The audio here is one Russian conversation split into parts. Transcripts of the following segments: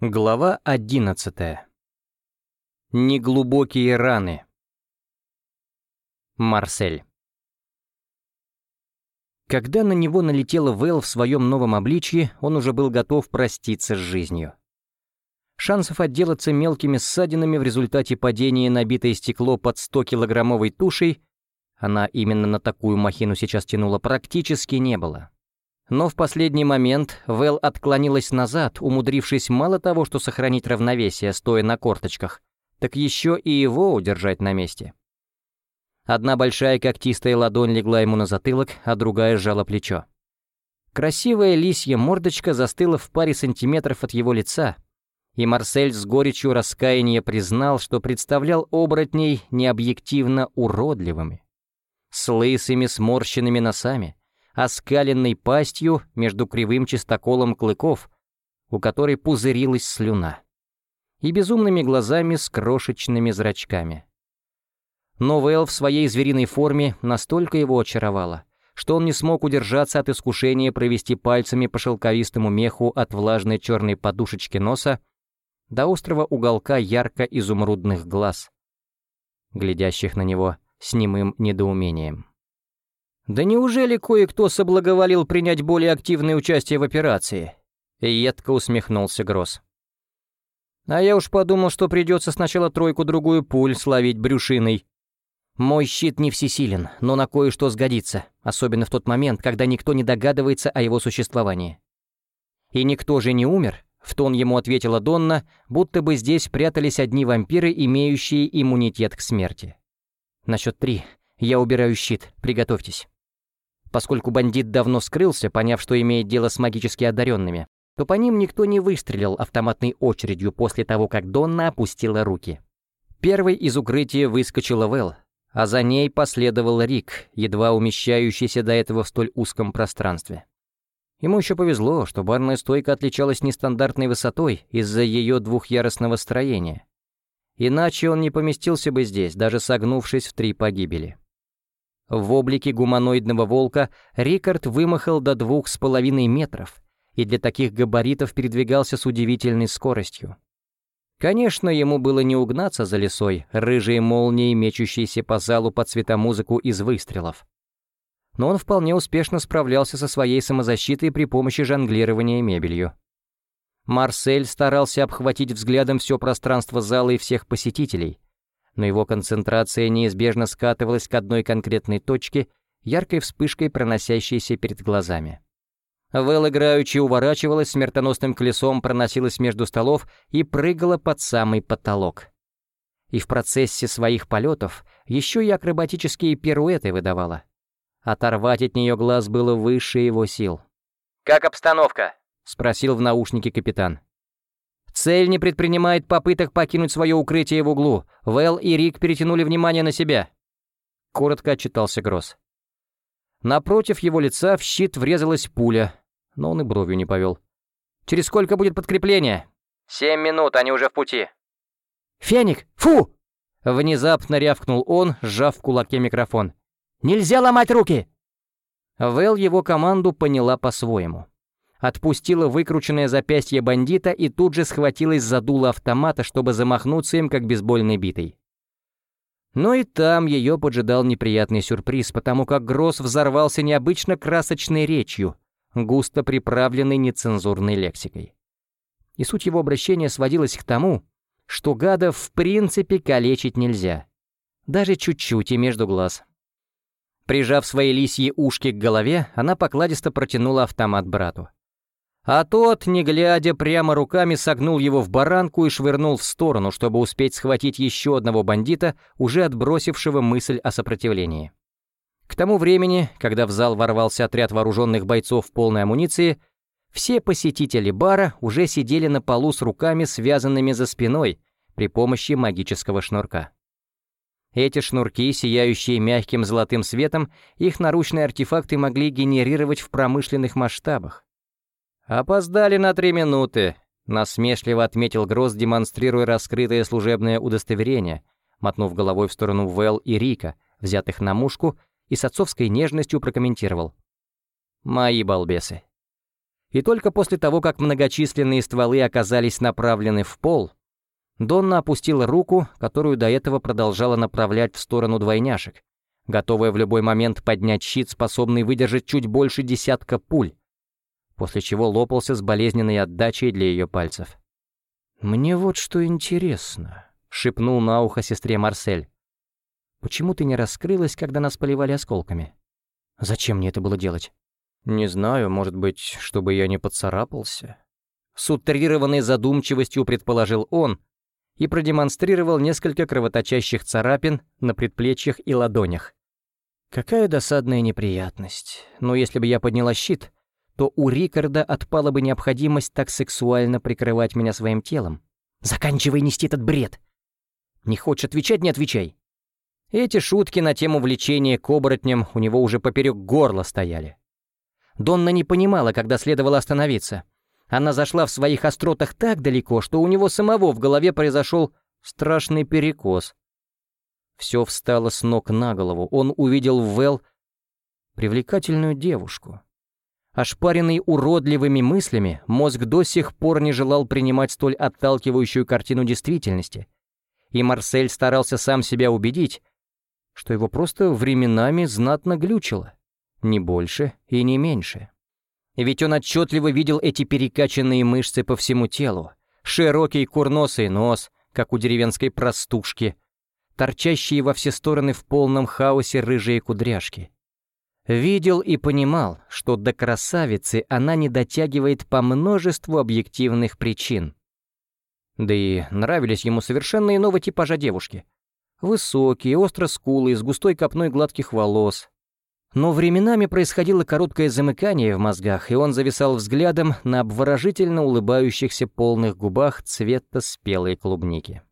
Глава одиннадцатая. Неглубокие раны. Марсель. Когда на него налетела Вэл в своем новом обличье, он уже был готов проститься с жизнью. Шансов отделаться мелкими ссадинами в результате падения набитое стекло под 100-килограммовой тушей, она именно на такую махину сейчас тянула, практически не было. Но в последний момент Вэл отклонилась назад, умудрившись мало того, что сохранить равновесие, стоя на корточках, так еще и его удержать на месте. Одна большая когтистая ладонь легла ему на затылок, а другая сжала плечо. Красивая лисья мордочка застыла в паре сантиметров от его лица, и Марсель с горечью раскаяния признал, что представлял оборотней необъективно уродливыми, с лысыми сморщенными носами, оскаленной пастью между кривым чистоколом клыков, у которой пузырилась слюна, и безумными глазами с крошечными зрачками. Но Вэл в своей звериной форме настолько его очаровала, что он не смог удержаться от искушения провести пальцами по шелковистому меху от влажной черной подушечки носа до острого уголка ярко-изумрудных глаз, глядящих на него с немым недоумением. «Да неужели кое-кто соблаговолил принять более активное участие в операции?» Едко усмехнулся Гросс. «А я уж подумал, что придется сначала тройку-другую пуль словить брюшиной. Мой щит не всесилен, но на кое-что сгодится, особенно в тот момент, когда никто не догадывается о его существовании». «И никто же не умер?» — в тон ему ответила Донна, будто бы здесь прятались одни вампиры, имеющие иммунитет к смерти. «На счет три. Я убираю щит. Приготовьтесь». Поскольку бандит давно скрылся, поняв, что имеет дело с магически одаренными, то по ним никто не выстрелил автоматной очередью после того, как Донна опустила руки. Первой из укрытия выскочила Вэл, а за ней последовал Рик, едва умещающийся до этого в столь узком пространстве. Ему еще повезло, что барная стойка отличалась нестандартной высотой из-за ее двухъярусного строения. Иначе он не поместился бы здесь, даже согнувшись в три погибели. В облике гуманоидного волка Рикард вымахал до двух с половиной метров и для таких габаритов передвигался с удивительной скоростью. Конечно, ему было не угнаться за лесой, рыжие молнии, мечущиеся по залу под цветомузыку из выстрелов. Но он вполне успешно справлялся со своей самозащитой при помощи жонглирования мебелью. Марсель старался обхватить взглядом все пространство зала и всех посетителей — но его концентрация неизбежно скатывалась к одной конкретной точке, яркой вспышкой, проносящейся перед глазами. Вэл играючи уворачивалась, смертоносным колесом проносилась между столов и прыгала под самый потолок. И в процессе своих полетов еще и акробатические пируэты выдавала. Оторвать от нее глаз было выше его сил. «Как обстановка?» — спросил в наушнике капитан. Цель не предпринимает попыток покинуть свое укрытие в углу. Вэл и Рик перетянули внимание на себя. Коротко отчитался Гросс. Напротив его лица в щит врезалась пуля, но он и бровью не повел. «Через сколько будет подкрепление?» «Семь минут, они уже в пути». «Феник, фу!» Внезапно рявкнул он, сжав в кулаке микрофон. «Нельзя ломать руки!» Вэл его команду поняла по-своему отпустила выкрученное запястье бандита и тут же схватилась за дуло автомата, чтобы замахнуться им, как бейсбольной битой. Но и там ее поджидал неприятный сюрприз, потому как Гросс взорвался необычно красочной речью, густо приправленной нецензурной лексикой. И суть его обращения сводилась к тому, что гадов в принципе калечить нельзя. Даже чуть-чуть и между глаз. Прижав свои лисьи ушки к голове, она покладисто протянула автомат брату. А тот, не глядя, прямо руками согнул его в баранку и швырнул в сторону, чтобы успеть схватить еще одного бандита, уже отбросившего мысль о сопротивлении. К тому времени, когда в зал ворвался отряд вооруженных бойцов в полной амуниции, все посетители бара уже сидели на полу с руками, связанными за спиной, при помощи магического шнурка. Эти шнурки, сияющие мягким золотым светом, их наручные артефакты могли генерировать в промышленных масштабах. «Опоздали на три минуты», — насмешливо отметил Гросс, демонстрируя раскрытое служебное удостоверение, мотнув головой в сторону Вэл и Рика, взятых на мушку, и с отцовской нежностью прокомментировал. «Мои балбесы». И только после того, как многочисленные стволы оказались направлены в пол, Донна опустила руку, которую до этого продолжала направлять в сторону двойняшек, готовая в любой момент поднять щит, способный выдержать чуть больше десятка пуль, после чего лопался с болезненной отдачей для ее пальцев. «Мне вот что интересно», — шепнул на ухо сестре Марсель. «Почему ты не раскрылась, когда нас поливали осколками? Зачем мне это было делать?» «Не знаю, может быть, чтобы я не поцарапался?» С утрированной задумчивостью предположил он и продемонстрировал несколько кровоточащих царапин на предплечьях и ладонях. Какая досадная неприятность. Но если бы я подняла щит, то у Рикарда отпала бы необходимость так сексуально прикрывать меня своим телом. Заканчивай нести этот бред. Не хочешь отвечать — не отвечай. Эти шутки на тему влечения к оборотням у него уже поперек горла стояли. Донна не понимала, когда следовало остановиться. Она зашла в своих остротах так далеко, что у него самого в голове произошел страшный перекос. Все встало с ног на голову. Он увидел в Вэл привлекательную девушку. Ошпаренный уродливыми мыслями, мозг до сих пор не желал принимать столь отталкивающую картину действительности. И Марсель старался сам себя убедить, что его просто временами знатно глючило. Не больше и не меньше. Ведь он отчетливо видел эти перекачанные мышцы по всему телу, широкий курносый нос, как у деревенской простушки, торчащие во все стороны в полном хаосе рыжие кудряшки. Видел и понимал, что до красавицы она не дотягивает по множеству объективных причин. Да и нравились ему совершенно иного типажа девушки. Высокие, остро скулы, с густой копной гладких волос, но временами происходило короткое замыкание в мозгах, и он зависал взглядом на обворожительно улыбающихся полных губах цвета спелой клубники.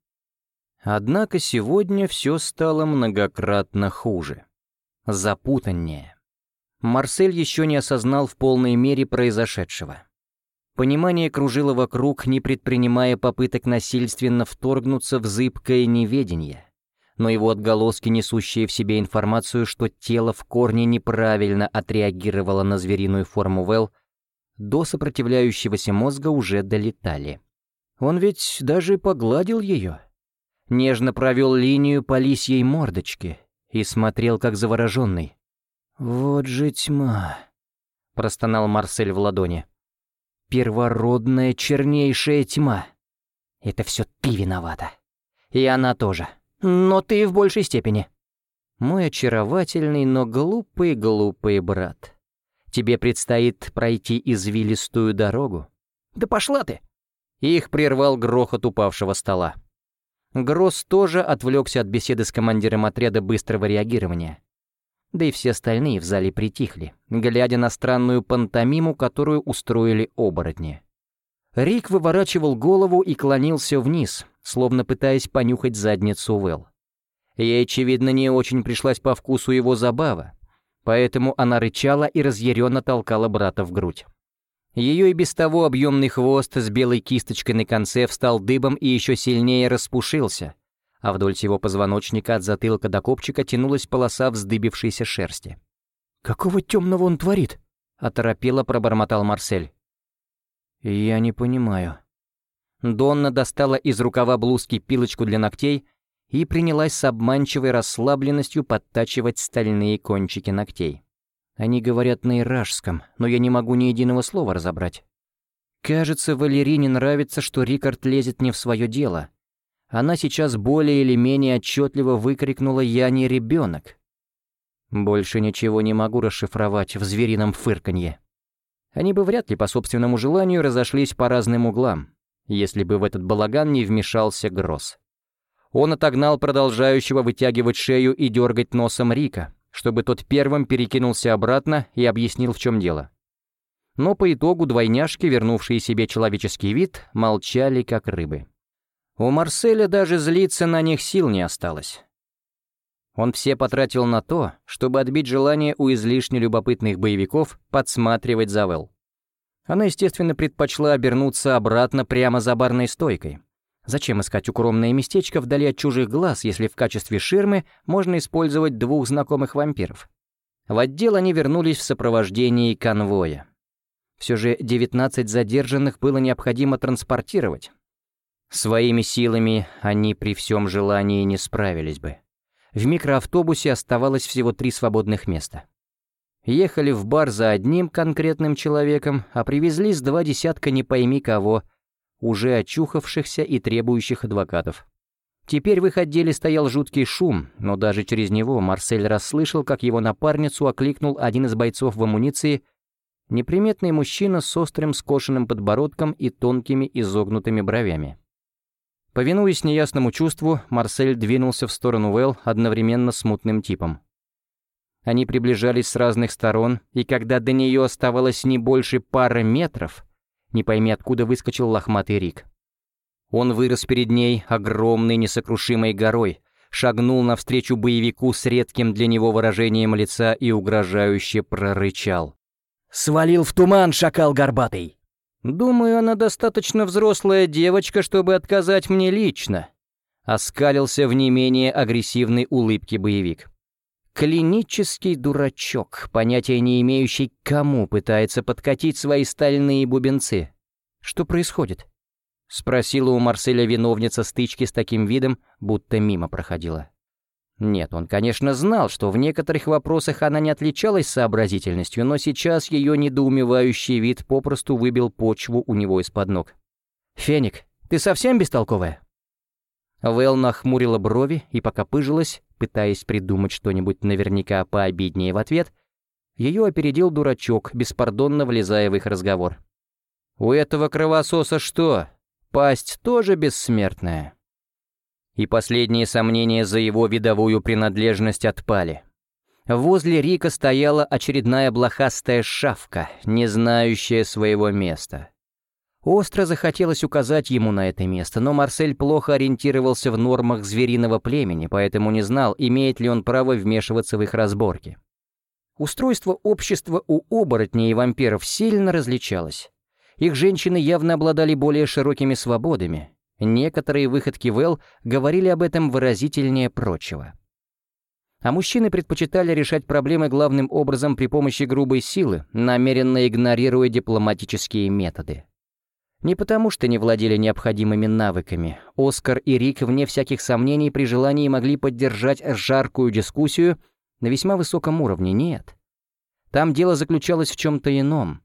Однако сегодня все стало многократно хуже. Запутаннее. Марсель еще не осознал в полной мере произошедшего. Понимание кружило вокруг, не предпринимая попыток насильственно вторгнуться в зыбкое неведение но его отголоски, несущие в себе информацию, что тело в корне неправильно отреагировало на звериную форму Вэл, до сопротивляющегося мозга уже долетали. Он ведь даже погладил ее. Нежно провел линию по лисьей мордочке и смотрел как завороженный. «Вот же тьма!» — простонал Марсель в ладони. «Первородная чернейшая тьма! Это все ты виновата. И она тоже!» но ты в большей степени. Мой очаровательный, но глупый-глупый брат. Тебе предстоит пройти извилистую дорогу. Да пошла ты! Их прервал грохот упавшего стола. Гросс тоже отвлекся от беседы с командиром отряда быстрого реагирования. Да и все остальные в зале притихли, глядя на странную пантомиму, которую устроили оборотни. Рик выворачивал голову и клонился вниз, словно пытаясь понюхать задницу Вэл. Ей, очевидно, не очень пришлась по вкусу его забава, поэтому она рычала и разъяренно толкала брата в грудь. Ее и без того объемный хвост с белой кисточкой на конце встал дыбом и еще сильнее распушился, а вдоль всего позвоночника от затылка до копчика тянулась полоса вздыбившейся шерсти. «Какого темного он творит?» — оторопело пробормотал Марсель. «Я не понимаю». Донна достала из рукава блузки пилочку для ногтей и принялась с обманчивой расслабленностью подтачивать стальные кончики ногтей. Они говорят на иражском, но я не могу ни единого слова разобрать. Кажется, Валерине нравится, что Рикард лезет не в свое дело. Она сейчас более или менее отчетливо выкрикнула «Я не ребенок». Больше ничего не могу расшифровать в зверином фырканье. Они бы вряд ли по собственному желанию разошлись по разным углам, если бы в этот балаган не вмешался Гросс. Он отогнал продолжающего вытягивать шею и дергать носом Рика, чтобы тот первым перекинулся обратно и объяснил, в чем дело. Но по итогу двойняшки, вернувшие себе человеческий вид, молчали как рыбы. У Марселя даже злиться на них сил не осталось. Он все потратил на то, чтобы отбить желание у излишне любопытных боевиков подсматривать за Вэл. Она, естественно, предпочла обернуться обратно прямо за барной стойкой. Зачем искать укромное местечко вдали от чужих глаз, если в качестве ширмы можно использовать двух знакомых вампиров? В отдел они вернулись в сопровождении конвоя. Все же 19 задержанных было необходимо транспортировать. Своими силами они при всем желании не справились бы. В микроавтобусе оставалось всего три свободных места. Ехали в бар за одним конкретным человеком, а привезли с два десятка не пойми кого, уже очухавшихся и требующих адвокатов. Теперь в их отделе стоял жуткий шум, но даже через него Марсель расслышал, как его напарницу окликнул один из бойцов в амуниции, неприметный мужчина с острым скошенным подбородком и тонкими изогнутыми бровями. Повинуясь неясному чувству, Марсель двинулся в сторону Вэл одновременно с мутным типом. Они приближались с разных сторон, и когда до нее оставалось не больше пары метров, не пойми откуда выскочил лохматый Рик. Он вырос перед ней огромной несокрушимой горой, шагнул навстречу боевику с редким для него выражением лица и угрожающе прорычал. «Свалил в туман, шакал горбатый!» «Думаю, она достаточно взрослая девочка, чтобы отказать мне лично», — оскалился в не менее агрессивной улыбке боевик. Клинический дурачок, понятия не имеющий, кому пытается подкатить свои стальные бубенцы. Что происходит? Спросила у Марселя виновница стычки с таким видом, будто мимо проходила. Нет, он, конечно, знал, что в некоторых вопросах она не отличалась сообразительностью, но сейчас ее недоумевающий вид попросту выбил почву у него из-под ног. «Феник, ты совсем бестолковая?» Вэл нахмурила брови и пока пыжилась, пытаясь придумать что-нибудь наверняка пообиднее в ответ, ее опередил дурачок, беспардонно влезая в их разговор. «У этого кровососа что, пасть тоже бессмертная?» И последние сомнения за его видовую принадлежность отпали. Возле Рика стояла очередная блохастая шавка, не знающая своего места. Остро захотелось указать ему на это место, но Марсель плохо ориентировался в нормах звериного племени, поэтому не знал, имеет ли он право вмешиваться в их разборки. Устройство общества у оборотней и вампиров сильно различалось. Их женщины явно обладали более широкими свободами, Некоторые выходки Вэл говорили об этом выразительнее прочего. А мужчины предпочитали решать проблемы главным образом при помощи грубой силы, намеренно игнорируя дипломатические методы. Не потому что не владели необходимыми навыками. Оскар и Рик, вне всяких сомнений, при желании могли поддержать жаркую дискуссию на весьма высоком уровне, нет. Там дело заключалось в чем-то ином.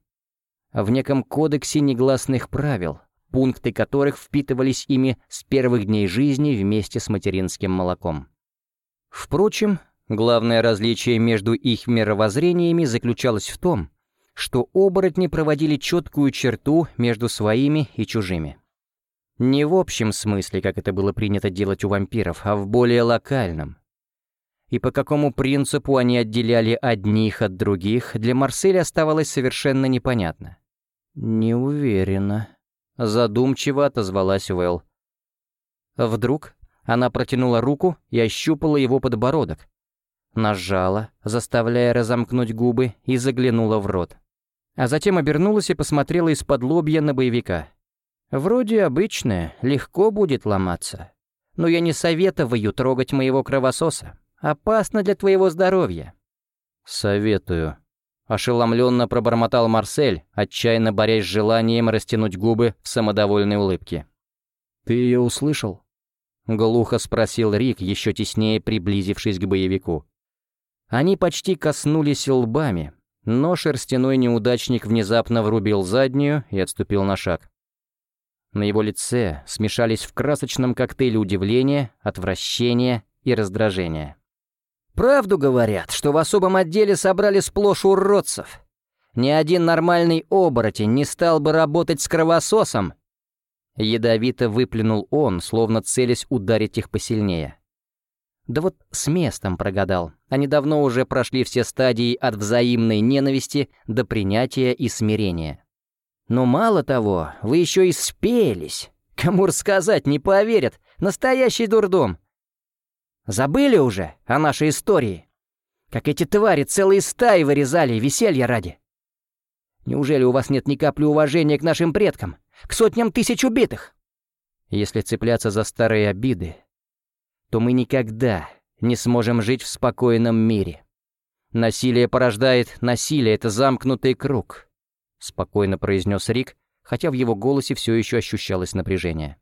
В неком кодексе негласных правил, пункты которых впитывались ими с первых дней жизни вместе с материнским молоком. Впрочем, главное различие между их мировоззрениями заключалось в том, что оборотни проводили четкую черту между своими и чужими. Не в общем смысле, как это было принято делать у вампиров, а в более локальном. И по какому принципу они отделяли одних от других, для Марселя оставалось совершенно непонятно. «Не уверена», Задумчиво отозвалась Вэл. Вдруг она протянула руку и ощупала его подбородок. Нажала, заставляя разомкнуть губы, и заглянула в рот. А затем обернулась и посмотрела из-под лобья на боевика. «Вроде обычное, легко будет ломаться. Но я не советую трогать моего кровососа. Опасно для твоего здоровья». «Советую», Ошеломленно пробормотал Марсель, отчаянно борясь с желанием растянуть губы в самодовольной улыбке. «Ты ее услышал?» Глухо спросил Рик, еще теснее приблизившись к боевику. Они почти коснулись лбами, но шерстяной неудачник внезапно врубил заднюю и отступил на шаг. На его лице смешались в красочном коктейле удивления, отвращения и раздражения. Правду говорят, что в особом отделе собрали сплошь уродцев. Ни один нормальный оборотень не стал бы работать с кровососом. Ядовито выплюнул он, словно целясь ударить их посильнее. Да вот с местом прогадал. Они давно уже прошли все стадии от взаимной ненависти до принятия и смирения. Но мало того, вы еще и спелись. Кому рассказать, не поверят. Настоящий дурдом. Забыли уже о нашей истории? Как эти твари целые стаи вырезали веселья ради? Неужели у вас нет ни капли уважения к нашим предкам, к сотням тысяч убитых? Если цепляться за старые обиды, то мы никогда не сможем жить в спокойном мире. Насилие порождает насилие, это замкнутый круг. спокойно произнес Рик, хотя в его голосе все еще ощущалось напряжение.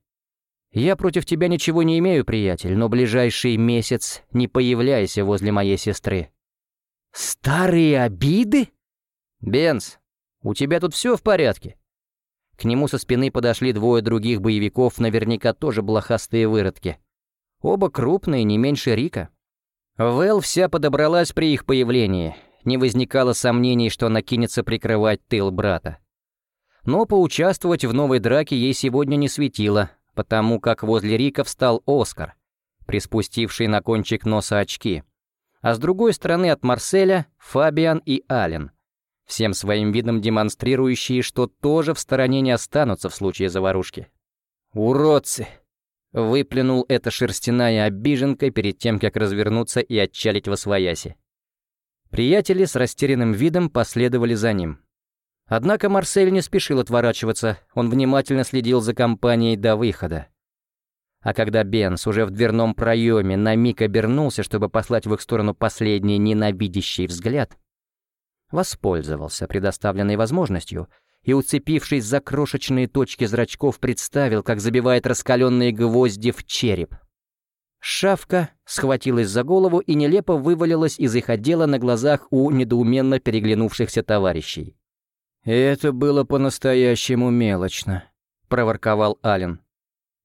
«Я против тебя ничего не имею, приятель, но ближайший месяц не появляйся возле моей сестры». «Старые обиды?» «Бенс, у тебя тут все в порядке?» К нему со спины подошли двое других боевиков, наверняка тоже блохастые выродки. Оба крупные, не меньше Рика. Вэл вся подобралась при их появлении. Не возникало сомнений, что она кинется прикрывать тыл брата. Но поучаствовать в новой драке ей сегодня не светило, потому как возле Рика встал Оскар, приспустивший на кончик носа очки. А с другой стороны от Марселя — Фабиан и Ален, всем своим видом демонстрирующие, что тоже в стороне не останутся в случае заварушки. «Уродцы!» — выплюнул эта шерстяная обиженка перед тем, как развернуться и отчалить во свояси. Приятели с растерянным видом последовали за ним. Однако Марсель не спешил отворачиваться, он внимательно следил за компанией до выхода. А когда Бенс уже в дверном проеме на миг обернулся, чтобы послать в их сторону последний ненавидящий взгляд, воспользовался предоставленной возможностью и, уцепившись за крошечные точки зрачков, представил, как забивает раскаленные гвозди в череп. Шавка схватилась за голову и нелепо вывалилась из их отдела на глазах у недоуменно переглянувшихся товарищей. «Это было по-настоящему мелочно», — проворковал Ален.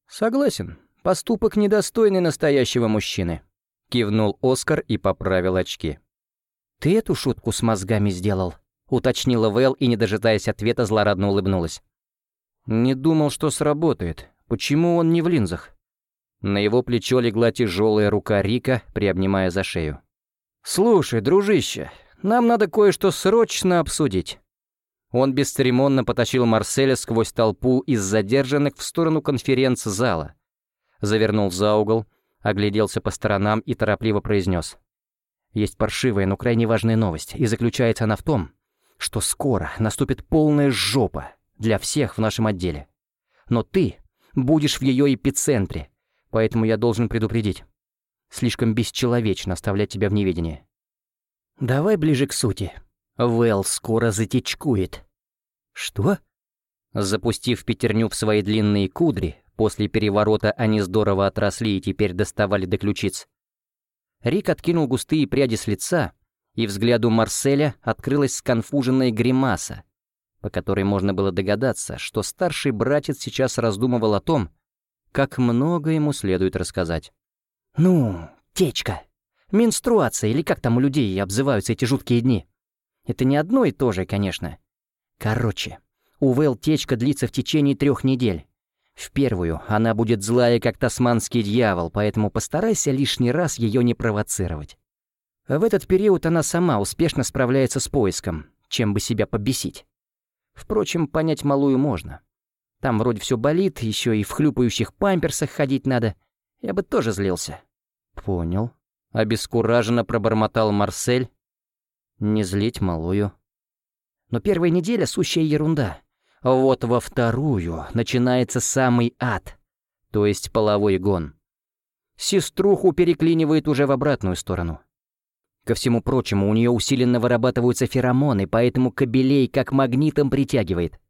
«Согласен, поступок недостойный настоящего мужчины», — кивнул Оскар и поправил очки. «Ты эту шутку с мозгами сделал?» — уточнила Вэл и, не дожидаясь ответа, злорадно улыбнулась. «Не думал, что сработает. Почему он не в линзах?» На его плечо легла тяжелая рука Рика, приобнимая за шею. «Слушай, дружище, нам надо кое-что срочно обсудить». Он бесцеремонно потащил Марселя сквозь толпу из задержанных в сторону конференц-зала. Завернул за угол, огляделся по сторонам и торопливо произнес. Есть паршивая, но крайне важная новость, и заключается она в том, что скоро наступит полная жопа для всех в нашем отделе. Но ты будешь в ее эпицентре, поэтому я должен предупредить. Слишком бесчеловечно оставлять тебя в неведении. Давай ближе к сути. Вэл скоро затечкует. Что? Запустив пятерню в свои длинные кудри, после переворота они здорово отросли и теперь доставали до ключиц. Рик откинул густые пряди с лица, и взгляду Марселя открылась сконфуженная гримаса, по которой можно было догадаться, что старший братец сейчас раздумывал о том, как много ему следует рассказать. «Ну, течка, менструация или как там у людей обзываются эти жуткие дни?» Это не одно и то же, конечно. Короче, у Вэл течка длится в течение трех недель. В первую она будет злая, как тасманский дьявол, поэтому постарайся лишний раз ее не провоцировать. В этот период она сама успешно справляется с поиском, чем бы себя побесить. Впрочем, понять малую можно. Там вроде все болит, еще и в хлюпающих памперсах ходить надо. Я бы тоже злился. Понял. Обескураженно пробормотал Марсель, не злить малую. Но первая неделя — сущая ерунда. Вот во вторую начинается самый ад, то есть половой гон. Сеструху переклинивает уже в обратную сторону. Ко всему прочему, у нее усиленно вырабатываются феромоны, поэтому кобелей как магнитом притягивает.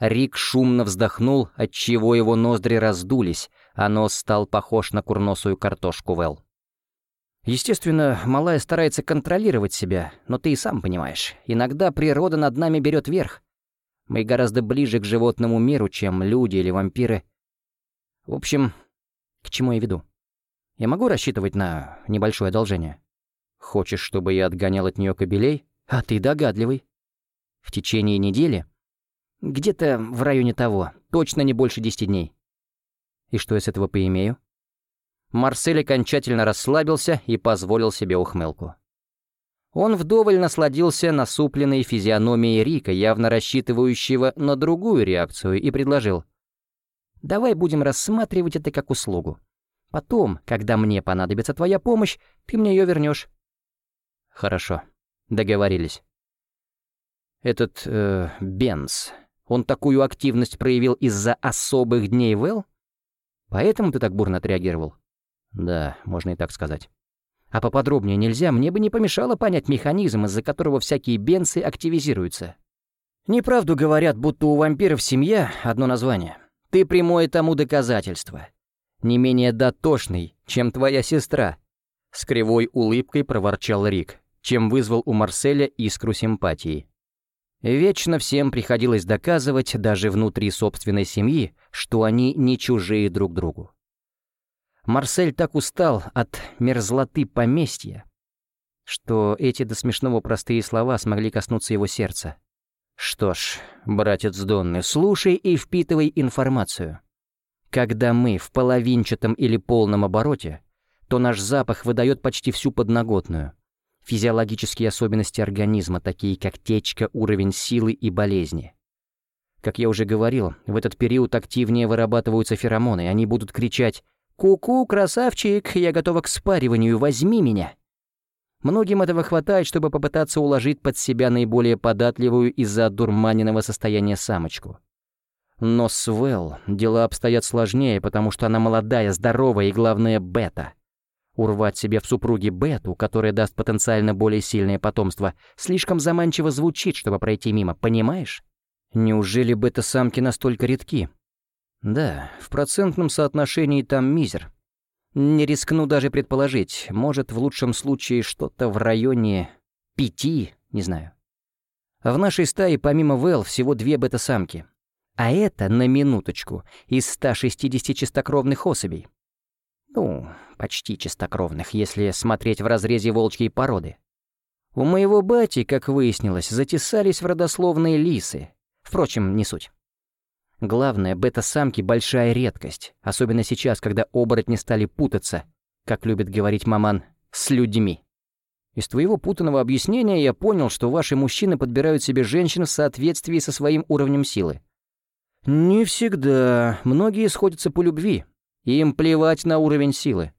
Рик шумно вздохнул, отчего его ноздри раздулись, а нос стал похож на курносую картошку Вэл. Естественно, малая старается контролировать себя, но ты и сам понимаешь, иногда природа над нами берет верх. Мы гораздо ближе к животному миру, чем люди или вампиры. В общем, к чему я веду? Я могу рассчитывать на небольшое одолжение? Хочешь, чтобы я отгонял от нее кобелей? А ты догадливый. В течение недели? Где-то в районе того, точно не больше десяти дней. И что я с этого поимею? Марсель окончательно расслабился и позволил себе ухмылку. Он вдоволь насладился насупленной физиономией Рика, явно рассчитывающего на другую реакцию, и предложил. «Давай будем рассматривать это как услугу. Потом, когда мне понадобится твоя помощь, ты мне ее вернешь. «Хорошо. Договорились». «Этот, э, Бенс, он такую активность проявил из-за особых дней Вэл? Поэтому ты так бурно отреагировал?» Да, можно и так сказать. А поподробнее нельзя, мне бы не помешало понять механизм, из-за которого всякие бенсы активизируются. Неправду говорят, будто у вампиров семья — одно название. Ты прямое тому доказательство. Не менее дотошный, чем твоя сестра. С кривой улыбкой проворчал Рик, чем вызвал у Марселя искру симпатии. Вечно всем приходилось доказывать, даже внутри собственной семьи, что они не чужие друг другу. Марсель так устал от мерзлоты поместья, что эти до смешного простые слова смогли коснуться его сердца. Что ж, братец Донны, слушай и впитывай информацию. Когда мы в половинчатом или полном обороте, то наш запах выдает почти всю подноготную. Физиологические особенности организма, такие как течка, уровень силы и болезни. Как я уже говорил, в этот период активнее вырабатываются феромоны, они будут кричать «Ку-ку, красавчик, я готова к спариванию, возьми меня!» Многим этого хватает, чтобы попытаться уложить под себя наиболее податливую из-за дурманенного состояния самочку. Но с Вэл дела обстоят сложнее, потому что она молодая, здоровая и, главное, бета. Урвать себе в супруге бету, которая даст потенциально более сильное потомство, слишком заманчиво звучит, чтобы пройти мимо, понимаешь? Неужели бета-самки настолько редки? Да, в процентном соотношении там мизер. Не рискну даже предположить, может, в лучшем случае что-то в районе пяти, не знаю. В нашей стае помимо Вэл всего две бета-самки. А это, на минуточку, из 160 чистокровных особей. Ну, почти чистокровных, если смотреть в разрезе волчьей породы. У моего бати, как выяснилось, затесались в родословные лисы. Впрочем, не суть. Главное, бета-самки — большая редкость, особенно сейчас, когда оборотни стали путаться, как любит говорить маман, с людьми. Из твоего путанного объяснения я понял, что ваши мужчины подбирают себе женщин в соответствии со своим уровнем силы. Не всегда. Многие сходятся по любви. Им плевать на уровень силы.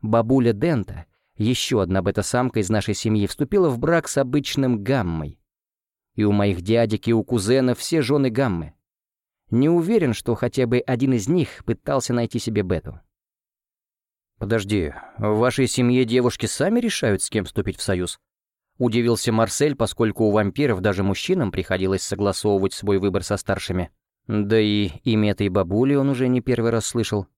Бабуля Дента, еще одна бета-самка из нашей семьи, вступила в брак с обычным гаммой. И у моих дядек, и у кузенов все жены гаммы. Не уверен, что хотя бы один из них пытался найти себе бету. «Подожди, в вашей семье девушки сами решают, с кем вступить в союз?» Удивился Марсель, поскольку у вампиров даже мужчинам приходилось согласовывать свой выбор со старшими. Да и имя этой бабули он уже не первый раз слышал.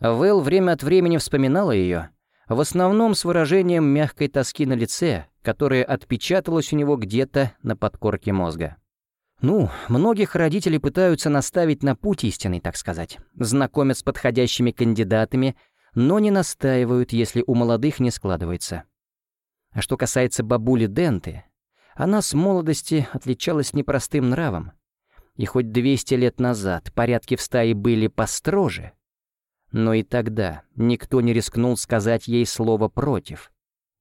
Вэл время от времени вспоминала ее, в основном с выражением мягкой тоски на лице, которое отпечаталось у него где-то на подкорке мозга. Ну, многих родителей пытаются наставить на путь истинный, так сказать. Знакомят с подходящими кандидатами, но не настаивают, если у молодых не складывается. А что касается бабули Денты, она с молодости отличалась непростым нравом. И хоть 200 лет назад порядки в стае были построже, но и тогда никто не рискнул сказать ей слово «против»,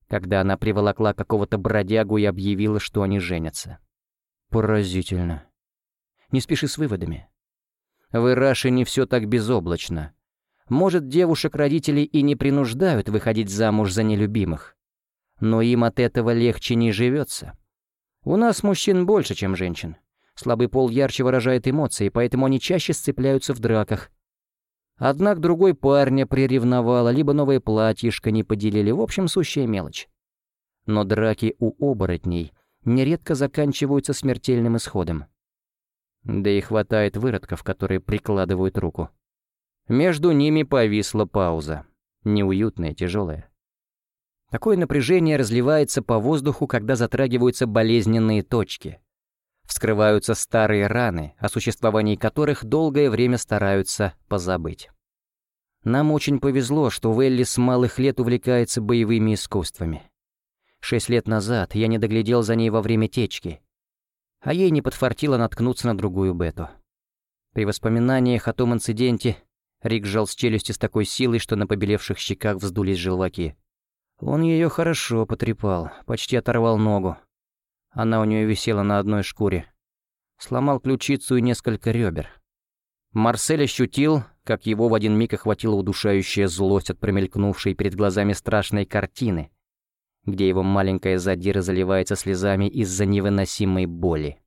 когда она приволокла какого-то бродягу и объявила, что они женятся. Поразительно. Не спеши с выводами. В Ираше не все так безоблачно. Может, девушек родители и не принуждают выходить замуж за нелюбимых. Но им от этого легче не живется. У нас мужчин больше, чем женщин. Слабый пол ярче выражает эмоции, поэтому они чаще сцепляются в драках, Однако другой парня приревновала, либо новое платьишко не поделили, в общем, сущая мелочь. Но драки у оборотней нередко заканчиваются смертельным исходом. Да и хватает выродков, которые прикладывают руку. Между ними повисла пауза. Неуютная, тяжелая. Такое напряжение разливается по воздуху, когда затрагиваются болезненные точки. Вскрываются старые раны, о существовании которых долгое время стараются позабыть. Нам очень повезло, что Велли с малых лет увлекается боевыми искусствами. Шесть лет назад я не доглядел за ней во время течки, а ей не подфартило наткнуться на другую Бету. При воспоминаниях о том инциденте Рик сжал с челюсти с такой силой, что на побелевших щеках вздулись желваки. Он ее хорошо потрепал, почти оторвал ногу. Она у нее висела на одной шкуре. Сломал ключицу и несколько ребер. Марсель ощутил, как его в один миг охватила удушающая злость от промелькнувшей перед глазами страшной картины, где его маленькая задира заливается слезами из-за невыносимой боли.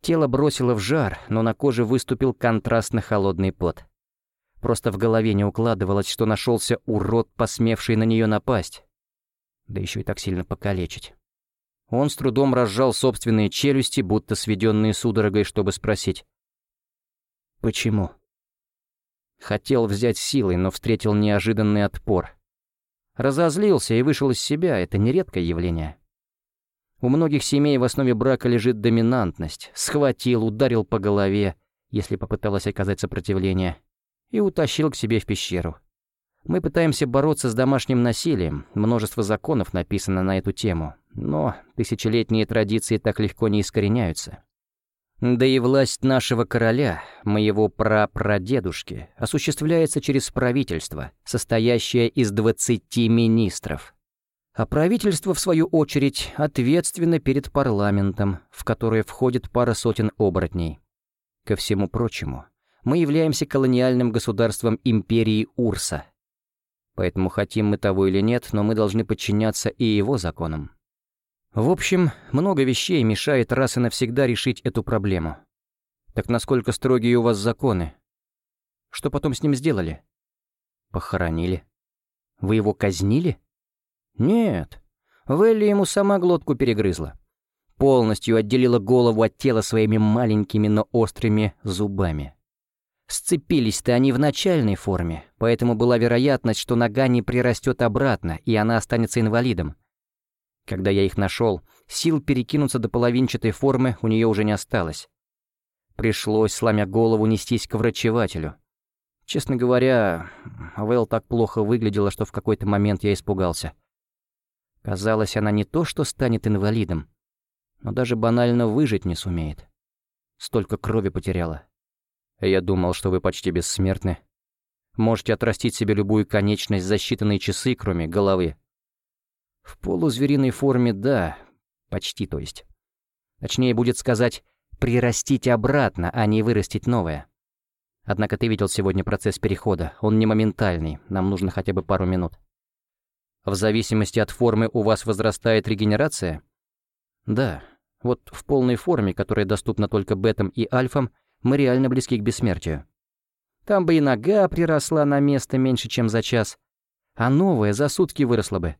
Тело бросило в жар, но на коже выступил контрастно холодный пот. Просто в голове не укладывалось, что нашелся урод, посмевший на нее напасть. Да еще и так сильно покалечить. Он с трудом разжал собственные челюсти, будто сведенные судорогой, чтобы спросить. «Почему?» Хотел взять силой, но встретил неожиданный отпор. Разозлился и вышел из себя, это нередкое явление. У многих семей в основе брака лежит доминантность. Схватил, ударил по голове, если попыталась оказать сопротивление, и утащил к себе в пещеру. Мы пытаемся бороться с домашним насилием, множество законов написано на эту тему, но тысячелетние традиции так легко не искореняются. Да и власть нашего короля, моего прапрадедушки, осуществляется через правительство, состоящее из двадцати министров. А правительство, в свою очередь, ответственно перед парламентом, в которое входит пара сотен оборотней. Ко всему прочему, мы являемся колониальным государством империи Урса. Поэтому хотим мы того или нет, но мы должны подчиняться и его законам. В общем, много вещей мешает раз и навсегда решить эту проблему. Так насколько строгие у вас законы? Что потом с ним сделали? Похоронили. Вы его казнили? Нет. Велли ему сама глотку перегрызла. Полностью отделила голову от тела своими маленькими, но острыми зубами. Сцепились-то они в начальной форме, поэтому была вероятность, что нога не прирастет обратно, и она останется инвалидом. Когда я их нашел, сил перекинуться до половинчатой формы у нее уже не осталось. Пришлось, сломя голову, нестись к врачевателю. Честно говоря, Вэл так плохо выглядела, что в какой-то момент я испугался. Казалось, она не то что станет инвалидом, но даже банально выжить не сумеет. Столько крови потеряла. Я думал, что вы почти бессмертны. Можете отрастить себе любую конечность за считанные часы, кроме головы. В полузвериной форме да, почти то есть. Точнее будет сказать, прирастить обратно, а не вырастить новое. Однако ты видел сегодня процесс перехода, он не моментальный, нам нужно хотя бы пару минут. В зависимости от формы у вас возрастает регенерация? Да, вот в полной форме, которая доступна только бетам и альфам, мы реально близки к бессмертию. Там бы и нога приросла на место меньше, чем за час, а новая за сутки выросла бы.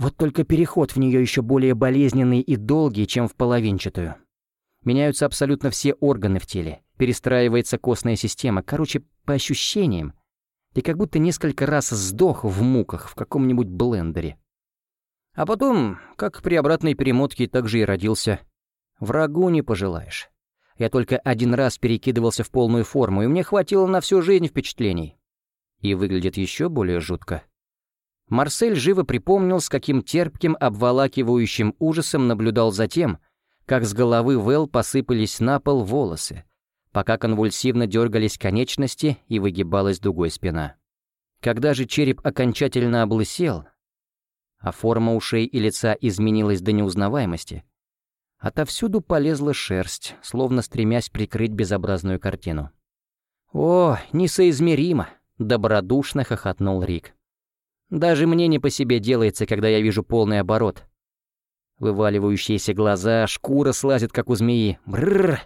Вот только переход в нее еще более болезненный и долгий, чем в половинчатую. Меняются абсолютно все органы в теле, перестраивается костная система. Короче, по ощущениям, ты как будто несколько раз сдох в муках в каком-нибудь блендере. А потом, как при обратной перемотке, так же и родился. Врагу не пожелаешь. Я только один раз перекидывался в полную форму, и мне хватило на всю жизнь впечатлений. И выглядит еще более жутко. Марсель живо припомнил, с каким терпким, обволакивающим ужасом наблюдал за тем, как с головы Вэл посыпались на пол волосы, пока конвульсивно дергались конечности и выгибалась дугой спина. Когда же череп окончательно облысел, а форма ушей и лица изменилась до неузнаваемости, отовсюду полезла шерсть, словно стремясь прикрыть безобразную картину. «О, несоизмеримо!» — добродушно хохотнул Рик. Даже мне не по себе делается, когда я вижу полный оборот. Вываливающиеся глаза, шкура слазит, как у змеи. Бррр!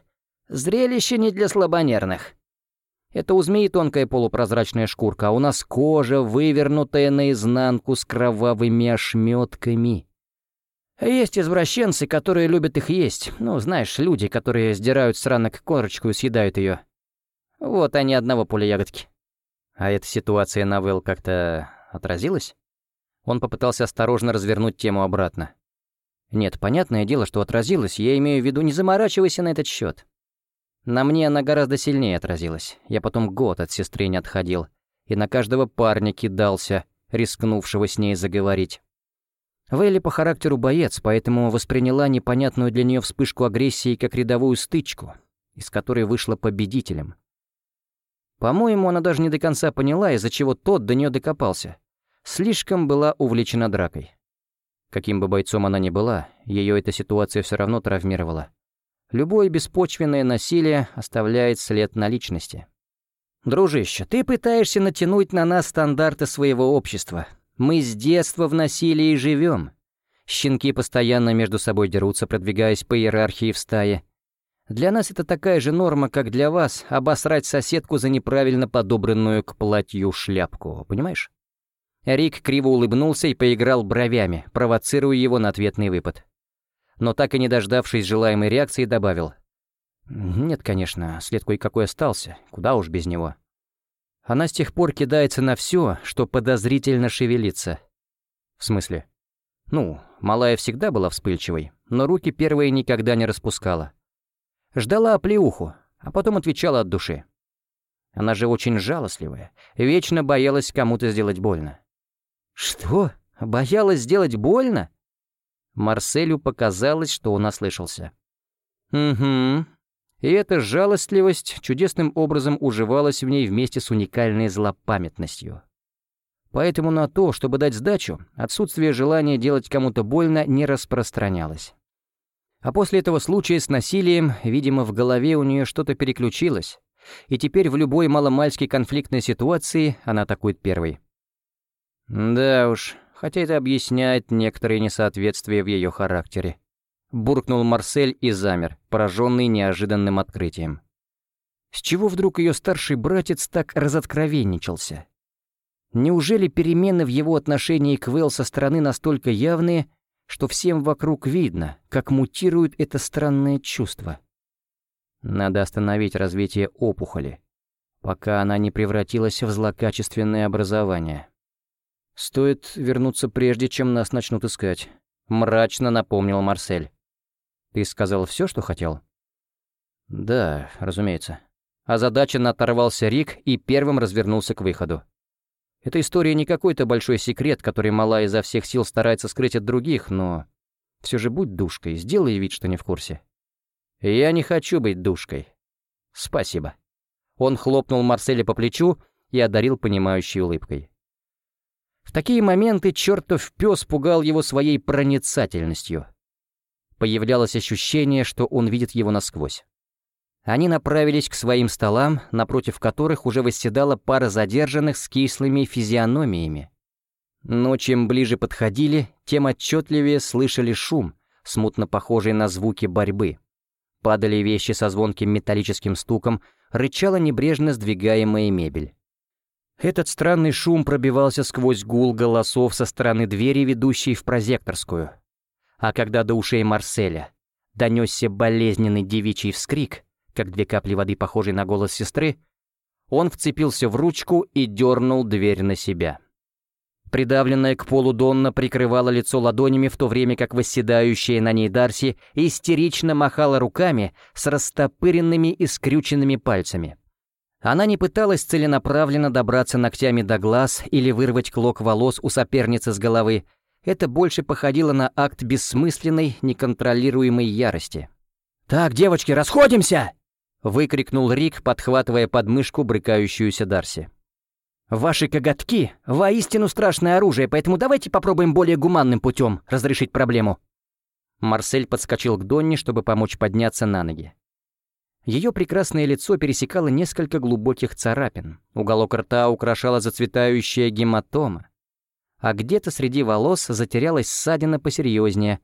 Зрелище не для слабонервных. Это у змеи тонкая полупрозрачная шкурка, а у нас кожа, вывернутая наизнанку с кровавыми ошметками. Есть извращенцы, которые любят их есть. Ну, знаешь, люди, которые сдирают сранок корочку и съедают ее. Вот они одного поля ягодки. А эта ситуация на Вэл как-то Отразилась? Он попытался осторожно развернуть тему обратно. Нет, понятное дело, что отразилась, я имею в виду, не заморачивайся на этот счет. На мне она гораздо сильнее отразилась. Я потом год от сестры не отходил. И на каждого парня кидался, рискнувшего с ней заговорить. Вэлли по характеру боец, поэтому восприняла непонятную для нее вспышку агрессии как рядовую стычку, из которой вышла победителем. По-моему, она даже не до конца поняла, из-за чего тот до нее докопался слишком была увлечена дракой. Каким бы бойцом она ни была, ее эта ситуация все равно травмировала. Любое беспочвенное насилие оставляет след на личности. «Дружище, ты пытаешься натянуть на нас стандарты своего общества. Мы с детства в насилии живем. Щенки постоянно между собой дерутся, продвигаясь по иерархии в стае. Для нас это такая же норма, как для вас обосрать соседку за неправильно подобранную к платью шляпку, понимаешь? Рик криво улыбнулся и поиграл бровями, провоцируя его на ответный выпад. но так и не дождавшись желаемой реакции, добавил. «Нет, конечно, след кое-какой остался, куда уж без него». Она с тех пор кидается на все, что подозрительно шевелится. В смысле? Ну, малая всегда была вспыльчивой, но руки первые никогда не распускала. Ждала оплеуху, а потом отвечала от души. Она же очень жалостливая, вечно боялась кому-то сделать больно. «Что? Боялась сделать больно?» Марселю показалось, что он ослышался. «Угу». И эта жалостливость чудесным образом уживалась в ней вместе с уникальной злопамятностью. Поэтому на то, чтобы дать сдачу, отсутствие желания делать кому-то больно не распространялось. А после этого случая с насилием, видимо, в голове у нее что-то переключилось, и теперь в любой маломальски конфликтной ситуации она атакует первой. Да уж, хотя это объясняет некоторые несоответствия в ее характере. Буркнул Марсель и замер, пораженный неожиданным открытием. С чего вдруг ее старший братец так разоткровенничался? Неужели перемены в его отношении к Вэл со стороны настолько явные, что всем вокруг видно, как мутирует это странное чувство? Надо остановить развитие опухоли, пока она не превратилась в злокачественное образование. «Стоит вернуться прежде, чем нас начнут искать», — мрачно напомнил Марсель. «Ты сказал все, что хотел?» «Да, разумеется». Озадаченно оторвался Рик и первым развернулся к выходу. Эта история не какой-то большой секрет, который Мала изо всех сил старается скрыть от других, но... Все же будь душкой, сделай вид, что не в курсе. «Я не хочу быть душкой». «Спасибо». Он хлопнул Марселя по плечу и одарил понимающей улыбкой. В такие моменты чертов пес пугал его своей проницательностью. Появлялось ощущение, что он видит его насквозь. Они направились к своим столам, напротив которых уже восседала пара задержанных с кислыми физиономиями. Но чем ближе подходили, тем отчетливее слышали шум, смутно похожий на звуки борьбы. Падали вещи со звонким металлическим стуком, рычала небрежно сдвигаемая мебель. Этот странный шум пробивался сквозь гул голосов со стороны двери, ведущей в прозекторскую. А когда до ушей Марселя донесся болезненный девичий вскрик, как две капли воды, похожие на голос сестры, он вцепился в ручку и дернул дверь на себя. Придавленная к полу Донна прикрывала лицо ладонями, в то время как восседающая на ней Дарси истерично махала руками с растопыренными и скрюченными пальцами. Она не пыталась целенаправленно добраться ногтями до глаз или вырвать клок волос у соперницы с головы. Это больше походило на акт бессмысленной, неконтролируемой ярости. «Так, девочки, расходимся!» — выкрикнул Рик, подхватывая подмышку брыкающуюся Дарси. «Ваши коготки — воистину страшное оружие, поэтому давайте попробуем более гуманным путем разрешить проблему». Марсель подскочил к Донне, чтобы помочь подняться на ноги. Ее прекрасное лицо пересекало несколько глубоких царапин, уголок рта украшала зацветающая гематома, а где-то среди волос затерялась ссадина посерьезнее.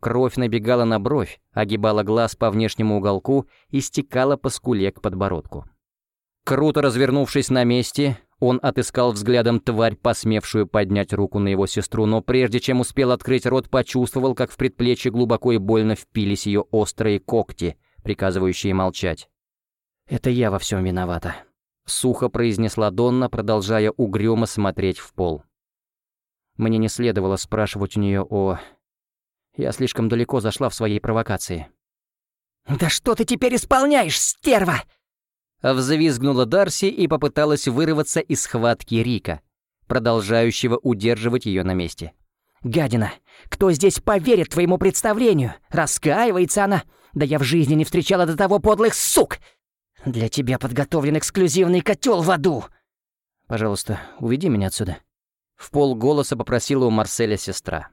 Кровь набегала на бровь, огибала глаз по внешнему уголку и стекала по скуле к подбородку. Круто развернувшись на месте, он отыскал взглядом тварь, посмевшую поднять руку на его сестру, но прежде чем успел открыть рот, почувствовал, как в предплечье глубоко и больно впились ее острые когти — приказывающие молчать. «Это я во всем виновата», — сухо произнесла Донна, продолжая угрюмо смотреть в пол. Мне не следовало спрашивать у нее о... Я слишком далеко зашла в своей провокации. «Да что ты теперь исполняешь, стерва?» Взвизгнула Дарси и попыталась вырваться из схватки Рика, продолжающего удерживать ее на месте. «Гадина! Кто здесь поверит твоему представлению? Раскаивается она! Да я в жизни не встречала до того подлых сук! Для тебя подготовлен эксклюзивный котел в аду!» «Пожалуйста, уведи меня отсюда», — в полголоса попросила у Марселя сестра.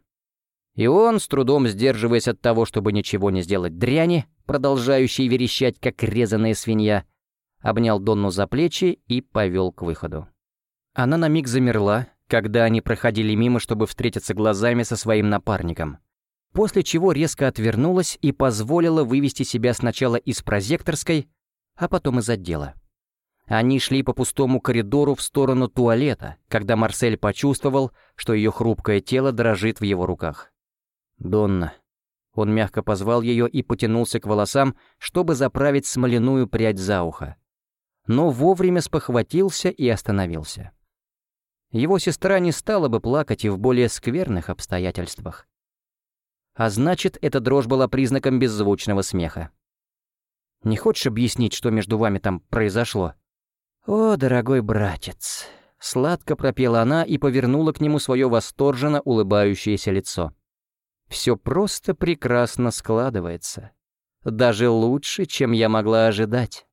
И он, с трудом сдерживаясь от того, чтобы ничего не сделать дряни, продолжающей верещать, как резаная свинья, обнял Донну за плечи и повел к выходу. Она на миг замерла, когда они проходили мимо, чтобы встретиться глазами со своим напарником. После чего резко отвернулась и позволила вывести себя сначала из прозекторской, а потом из отдела. Они шли по пустому коридору в сторону туалета, когда Марсель почувствовал, что ее хрупкое тело дрожит в его руках. «Донна, Он мягко позвал ее и потянулся к волосам, чтобы заправить смоляную прядь за ухо. Но вовремя спохватился и остановился. Его сестра не стала бы плакать и в более скверных обстоятельствах. А значит, эта дрожь была признаком беззвучного смеха. «Не хочешь объяснить, что между вами там произошло?» «О, дорогой братец!» Сладко пропела она и повернула к нему свое восторженно улыбающееся лицо. Все просто прекрасно складывается. Даже лучше, чем я могла ожидать.